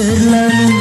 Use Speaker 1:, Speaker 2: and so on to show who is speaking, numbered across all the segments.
Speaker 1: Sırlarım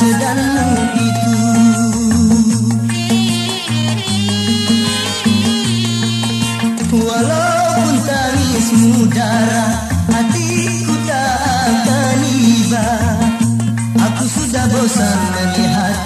Speaker 1: sedalam itu. Walaupun tangismu darah Hatiku tak akan Aku sudah bosan melihat